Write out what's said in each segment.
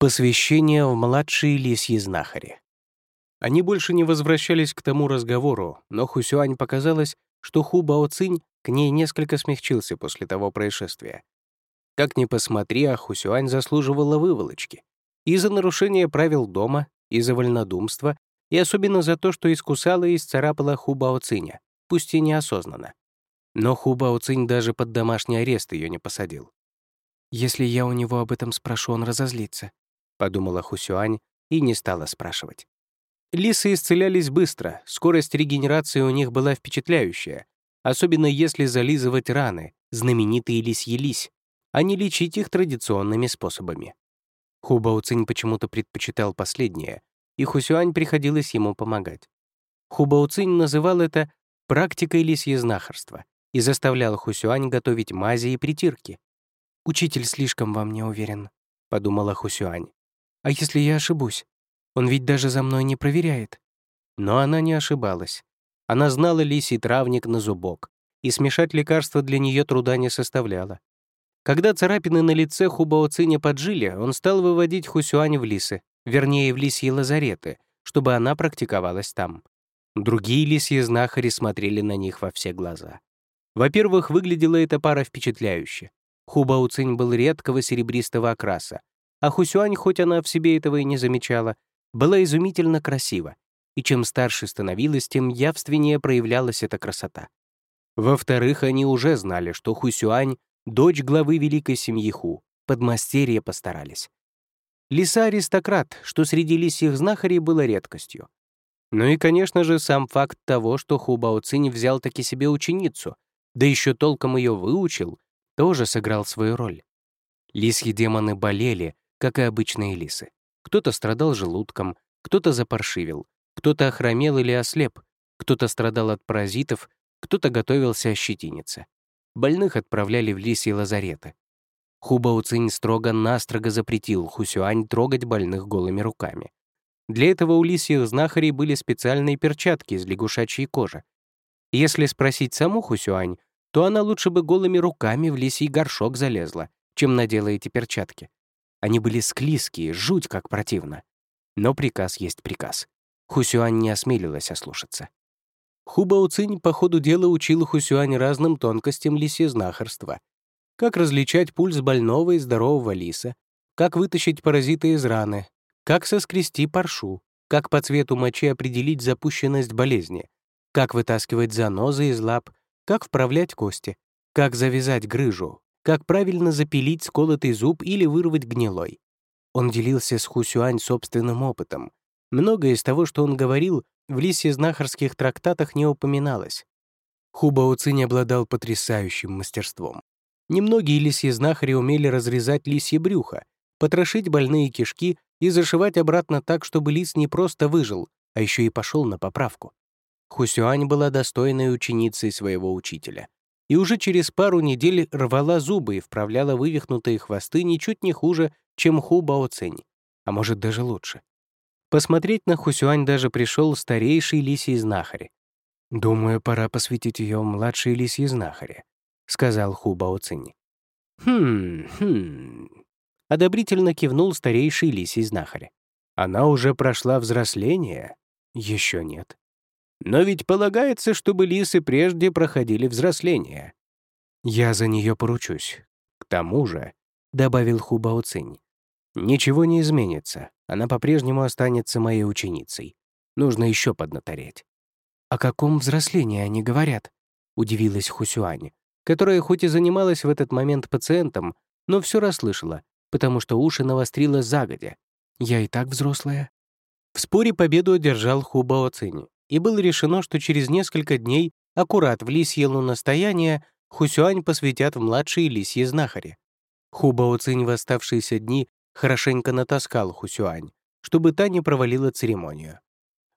Посвящение в младшие лисьи знахари. Они больше не возвращались к тому разговору, но Хусюань показалось, что Ху Бао Цинь к ней несколько смягчился после того происшествия. Как ни посмотри, а Хусюань заслуживала выволочки. И за нарушение правил дома, и за вольнодумство, и особенно за то, что искусала и исцарапала Ху Бао Циня, пусть и неосознанно. Но Ху Бао Цинь даже под домашний арест ее не посадил. «Если я у него об этом спрошу, он разозлится», подумала Хусюань и не стала спрашивать. Лисы исцелялись быстро, скорость регенерации у них была впечатляющая, особенно если зализывать раны, знаменитые лисьи лись, а не лечить их традиционными способами. Хубао Цинь почему-то предпочитал последнее, и Хусюань приходилось ему помогать. Хубао Цинь называл это практикой лисьезнахарства и заставлял Хусюань готовить мази и притирки. «Учитель слишком вам не уверен», — подумала Хусюань. А если я ошибусь? Он ведь даже за мной не проверяет. Но она не ошибалась. Она знала лисий травник на зубок, и смешать лекарства для нее труда не составляло. Когда царапины на лице Хубаоциня поджили, он стал выводить Хусюань в лисы, вернее, в лисьи лазареты, чтобы она практиковалась там. Другие лисьи знахари смотрели на них во все глаза. Во-первых, выглядела эта пара впечатляюще. Хубауцинь был редкого серебристого окраса, а Хусюань, хоть она в себе этого и не замечала, была изумительно красива, и чем старше становилась, тем явственнее проявлялась эта красота. Во-вторых, они уже знали, что Хусюань — дочь главы великой семьи Ху, подмастерье постарались. Лиса-аристократ, что среди лисьих знахарей было редкостью. Ну и, конечно же, сам факт того, что Ху Бао Цинь взял таки себе ученицу, да еще толком ее выучил, тоже сыграл свою роль. Лисьи демоны болели, как и обычные лисы. Кто-то страдал желудком, кто-то запаршивил, кто-то охромел или ослеп, кто-то страдал от паразитов, кто-то готовился ощетиниться. Больных отправляли в лисьи лазареты. Хубауцинь строго-настрого запретил Хусюань трогать больных голыми руками. Для этого у лисьих знахарей были специальные перчатки из лягушачьей кожи. Если спросить саму Хусюань, то она лучше бы голыми руками в лисий горшок залезла, чем надела эти перчатки. Они были склизкие, жуть как противно. Но приказ есть приказ. Хусюань не осмелилась ослушаться. Хубао Цинь по ходу дела учил Хусюань разным тонкостям лисезнахарства. Как различать пульс больного и здорового лиса, как вытащить паразита из раны, как соскрести паршу, как по цвету мочи определить запущенность болезни, как вытаскивать занозы из лап, как вправлять кости, как завязать грыжу, как правильно запилить сколотый зуб или вырвать гнилой. Он делился с Хусюань собственным опытом. Многое из того, что он говорил, в лисе знахарских трактатах не упоминалось. Хубао Цинь обладал потрясающим мастерством. Немногие лисьи знахари умели разрезать лисье брюхо, потрошить больные кишки и зашивать обратно так, чтобы лис не просто выжил, а еще и пошел на поправку. Хусюань была достойной ученицей своего учителя и уже через пару недель рвала зубы и вправляла вывихнутые хвосты ничуть не хуже, чем Ху Бао Цинь, а может даже лучше. Посмотреть на Хусюань даже пришел старейший лисий знахарь. «Думаю, пора посвятить ее младшей лисьей знахаре», — сказал Ху Бао Цинь. «Хм, хм...» — одобрительно кивнул старейший лисий знахарь. «Она уже прошла взросление?» «Еще нет. Но ведь полагается, чтобы лисы прежде проходили взросление. Я за нее поручусь. К тому же, — добавил Хубао Цинь, — ничего не изменится, она по-прежнему останется моей ученицей. Нужно еще поднатореть. «О каком взрослении они говорят?» — удивилась Хусюань, которая хоть и занималась в этот момент пациентом, но все расслышала, потому что уши навострила загодя. «Я и так взрослая». В споре победу одержал Хубао Цинь, и было решено, что через несколько дней, аккурат в лисье луностояние, Хусюань посвятят в младшие лисьи знахари. Хубао Цинь в оставшиеся дни хорошенько натаскал Хусюань, чтобы та не провалила церемонию.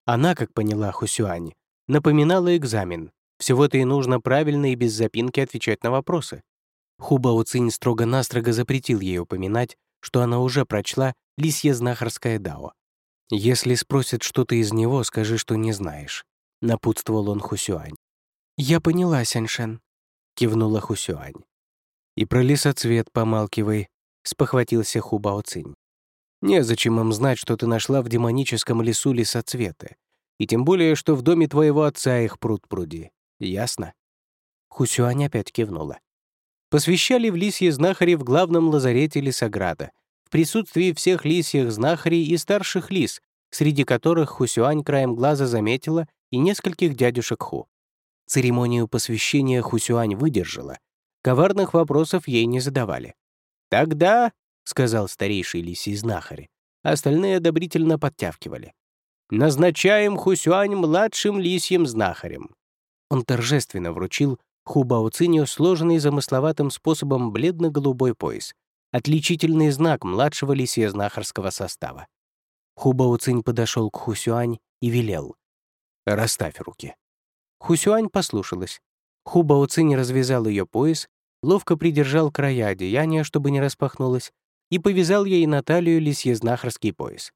Она, как поняла Хусюань, напоминала экзамен. Всего-то и нужно правильно и без запинки отвечать на вопросы. Хубао Цинь строго-настрого запретил ей упоминать, что она уже прочла «Лисье знахарское дао», «Если спросят что-то из него, скажи, что не знаешь», — напутствовал он Хусюань. «Я поняла, Сяньшен», — кивнула Хусюань. «И про лесоцвет помалкивай», — спохватился Хубао Цинь. Незачем им знать, что ты нашла в демоническом лесу лесоцветы. И тем более, что в доме твоего отца их пруд-пруди. Ясно?» Хусюань опять кивнула. Посвящали в лисье знахари в главном лазарете Лесограда, присутствии всех лисьих знахарей и старших лис, среди которых Хусюань краем глаза заметила и нескольких дядюшек Ху. Церемонию посвящения Хусюань выдержала. Коварных вопросов ей не задавали. «Тогда», — сказал старейший лисий знахарь, остальные одобрительно подтявкивали. «Назначаем Хусюань младшим лисьим знахарем». Он торжественно вручил Хубао Циню сложенный замысловатым способом бледно-голубой пояс, отличительный знак младшего лисья знахарского состава. Хубао Цинь подошел к Хусюань и велел. «Расставь руки». Хусюань послушалась. Хубао Цинь развязал ее пояс, ловко придержал края одеяния, чтобы не распахнулось, и повязал ей на талию лисьезнахарский пояс.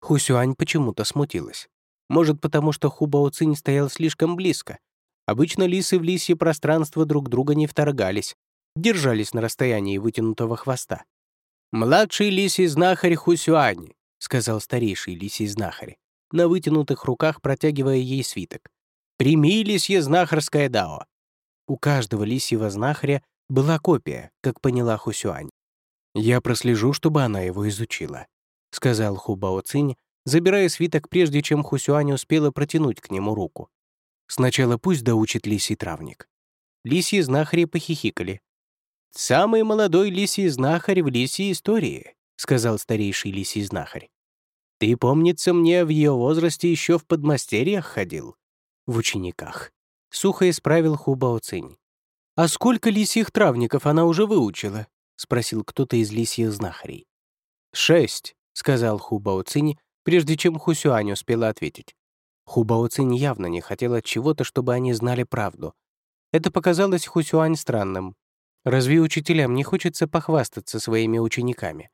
Хусюань почему-то смутилась. Может, потому что Хубао Цинь стоял слишком близко. Обычно лисы в лисье пространство друг друга не вторгались, держались на расстоянии вытянутого хвоста. «Младший лисий знахарь Хусюань», — сказал старейший лисий знахарь, на вытянутых руках протягивая ей свиток. «Прими лисье знахарское дао». У каждого лисьего знахаря была копия, как поняла Хусюань. «Я прослежу, чтобы она его изучила», — сказал Хубао Цинь, забирая свиток, прежде чем Хусюань успела протянуть к нему руку. «Сначала пусть доучит лисий травник». Лисьи знахари похихикали. «Самый молодой лисий знахарь в лисьей истории», — сказал старейший лисий знахарь. «Ты, помнится мне, в ее возрасте еще в подмастерьях ходил?» «В учениках», — сухо исправил Хубао Цинь. «А сколько лисьих травников она уже выучила?» — спросил кто-то из лисьих знахарей. «Шесть», — сказал Ху Бао Цинь, прежде чем Хусюань успела ответить. Ху Бао Цинь явно не хотела чего-то, чтобы они знали правду. Это показалось Хусюань странным. Разве учителям не хочется похвастаться своими учениками?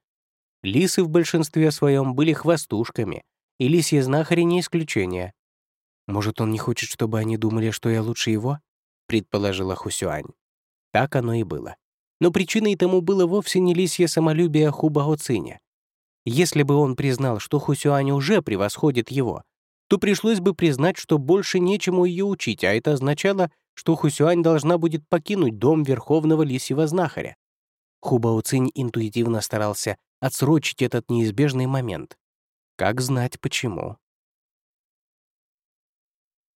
Лисы в большинстве своем были хвостушками, и лисьи знахари не исключение. «Может, он не хочет, чтобы они думали, что я лучше его?» — предположила Хусюань. Так оно и было. Но причиной тому было вовсе не лисье самолюбие Хубао Циня. Если бы он признал, что Хусюань уже превосходит его, то пришлось бы признать, что больше нечему ее учить, а это означало, что Хусюань должна будет покинуть дом верховного лисьего знахаря. Хубао Цинь интуитивно старался отсрочить этот неизбежный момент. Как знать почему?